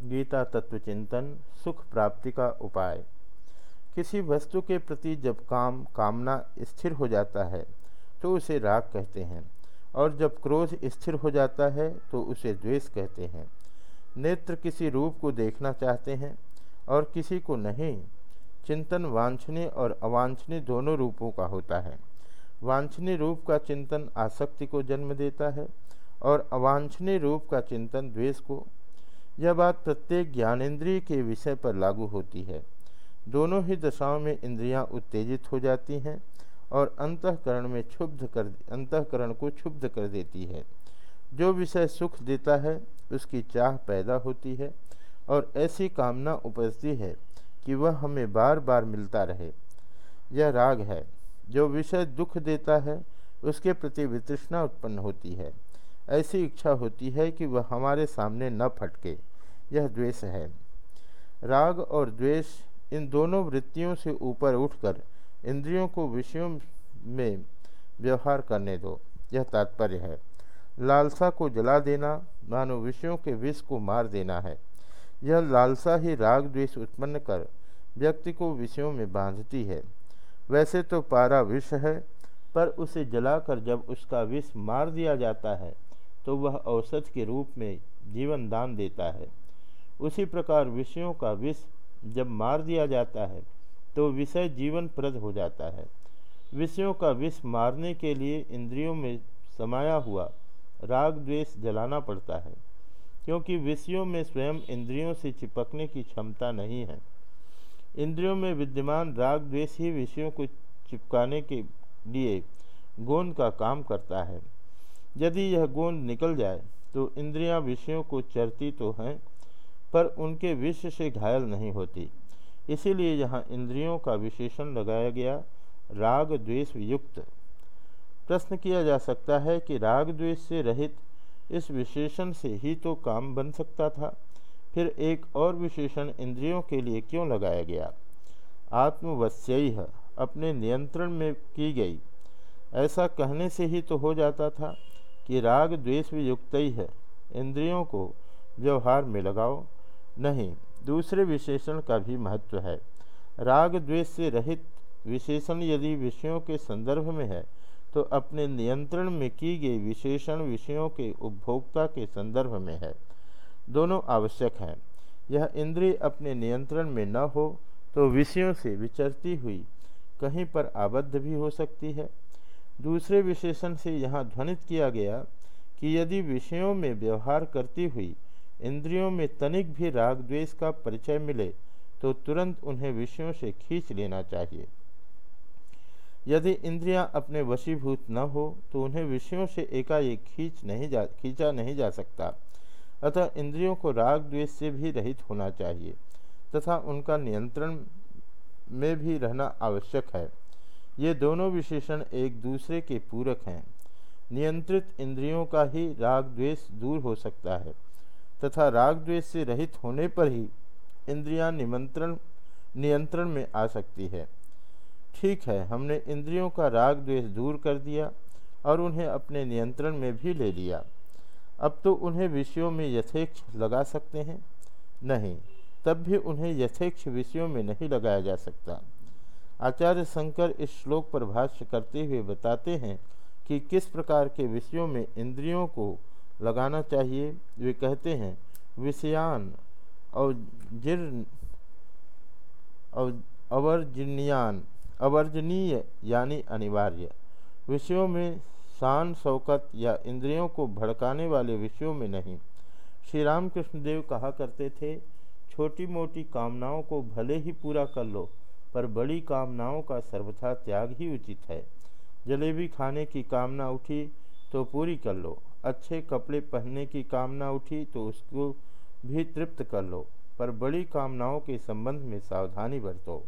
गीता तत्व चिंतन सुख प्राप्ति का उपाय। किसी वस्तु के प्रति जब काम, कामना स्थिर हो जाता है तो उसे राग कहते हैं, और जब क्रोध स्थिर हो जाता है तो उसे द्वेष कहते हैं। नेत्र किसी रूप को देखना चाहते हैं, और किसी को नहीं, चिंतन वांछनीय और अवांछनीय दोनों रूपों का होता है। वांछनीय रूप का चिंतन आसक्ति को जन्म देता है, और अवांछनीय रूप का चिंतन द्वेष को यह बात प्रत्येक ज्ञानेन्द्रिय के विषय पर लागू होती है। दोनों ही दशाओं में इंद्रियाँ उत्तेजित हो जाती हैं और अंतकरण में क्षुब्ध कर, अंतकरण को क्षुब्ध कर देती है। जो विषय सुख देता है, उसकी चाह पैदा होती है और ऐसी कामना उपजती है कि वह हमें बार बार मिलता रहे। यह राग है। जो विषय दुख देता है, उसके प्रति वितृष्णा उत्पन्न होती है। ऐसी इच्छा होती है कि वह हमारे सामने न फटके। यह द्वेष है। राग और द्वेष इन दोनों वृत्तियों से ऊपर उठकर इंद्रियों को विषयों में व्यवहार करने दो। यह तात्पर्य है। लालसा को जला देना मानो विषयों के विष को मार देना है। यह लालसा ही राग द्वेष उत्पन्न कर व्यक्ति को विषयों में बांधती है। वैसे तो पारा विष है, पर उसे जलाकर जब उसका विष मार दिया जाता है तो वह औसत के रूप में जीवन दान देता है। उसी प्रकार विषयों का विष जब मार दिया जाता है तो विषय जीवन प्रद हो जाता है। विषयों का विष मारने के लिए इंद्रियों में समाया हुआ राग द्वेष जलाना पड़ता है, क्योंकि विषयों में स्वयं इंद्रियों से चिपकने की क्षमता नहीं है। इंद्रियों में विद्यमान राग द्वेष ही विषयों को चिपकाने के लिए गोंद का काम करता है। यदि यह गोंद निकल जाए तो इंद्रियाँ विषयों को चरती तो हैं पर उनके विष से घायल नहीं होती। इसीलिए यहाँ इंद्रियों का विशेषण लगाया गया राग द्वेष युक्त प्रश्न किया जा सकता है कि राग द्वेष से रहित इस विशेषण से ही तो काम बन सकता था। फिर एक और विशेषण इंद्रियों के लिए क्यों लगाया गया? आत्मवश्य अपने नियंत्रण में की गई। ऐसा कहने से ही तो हो जाता था कि राग द्वेष युक्त ही है इंद्रियों को व्यवहार में लगाओ नहीं, दूसरे विशेषण का भी महत्व है। राग द्वेष से रहित विशेषण यदि विषयों के संदर्भ में है तो अपने नियंत्रण में की गई विशेषण विषयों के उपभोक्ता के संदर्भ में है। दोनों आवश्यक हैं। यह इंद्रिय अपने नियंत्रण में न हो तो विषयों से विचरती हुई कहीं पर आबद्ध भी हो सकती है। दूसरे विशेषण से यहाँ ध्वनित किया गया कि यदि विषयों में व्यवहार करती हुई इंद्रियों में तनिक भी राग द्वेष का परिचय मिले तो तुरंत उन्हें विषयों से खींच लेना चाहिए। यदि इंद्रियाँ अपने वशीभूत न हो तो उन्हें विषयों से एकाएक खींच नहीं जा, खींचा नहीं जा सकता। अतः इंद्रियों को राग द्वेष से भी रहित होना चाहिए, तथा उनका नियंत्रण में भी रहना आवश्यक है। ये दोनों विशेषण एक दूसरे के पूरक हैं। नियंत्रित इंद्रियों का ही राग द्वेष दूर हो सकता है। तथा राग द्वेष से रहित होने पर ही इंद्रियाँ निमंत्रण, नियंत्रण में आ सकती है। ठीक है, हमने इंद्रियों का राग द्वेष दूर कर दिया और उन्हें अपने नियंत्रण में भी ले लिया। अब तो उन्हें विषयों में यथेक्ष लगा सकते हैं? नहीं, तब भी उन्हें यथेक्ष विषयों में नहीं लगाया जा सकता। आचार्य शंकर इस श्लोक पर भाष्य करते हुए बताते हैं कि किस प्रकार के विषयों में इंद्रियों को लगाना चाहिए। वे कहते हैं, विषयान अवजिर अवर्जन्यान, अवर्जनीय यानी अनिवार्य। विषयों में शान, शौकत या इंद्रियों को भड़काने वाले विषयों में नहीं। श्री रामकृष्ण देव कहा करते थे, छोटी मोटी कामनाओं को भले ही पूरा कर लो, पर बड़ी कामनाओं का सर्वथा त्याग ही उचित है। जलेबी खाने की कामना उठी तो पूरी कर लो। अच्छे कपड़े पहनने की कामना उठी तो उसको भी तृप्त कर लो, पर बड़ी कामनाओं के संबंध में सावधानी बरतो।